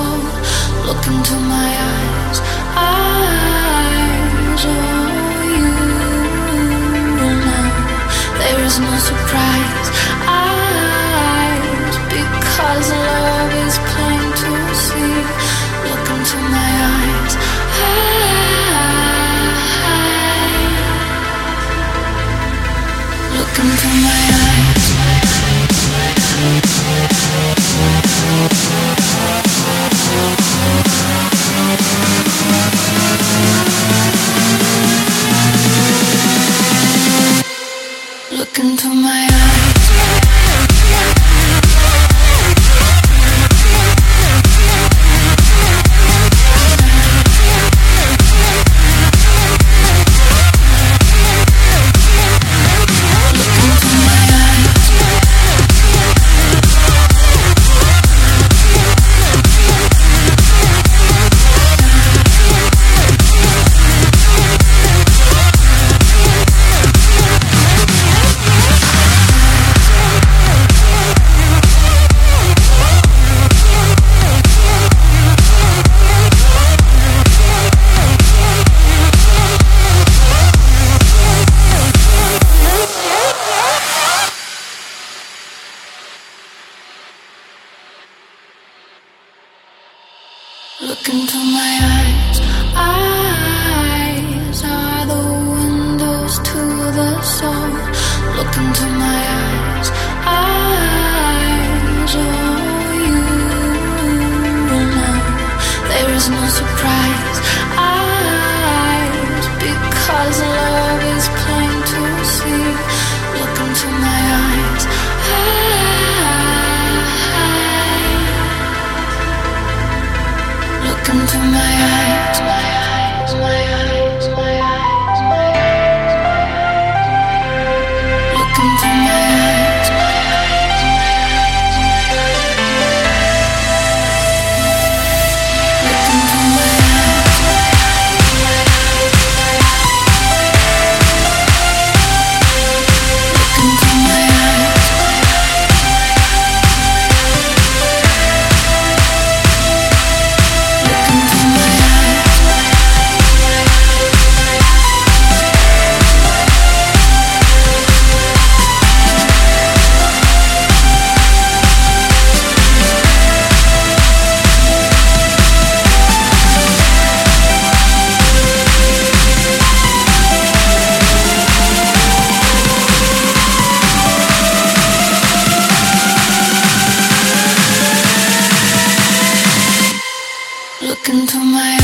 Look into my eyes, eyes. Oh, you know there is no surprise, eyes. Because love is plain to see. Look into my eyes, eyes. Look into my eyes. Look into my Look into my eyes. Into my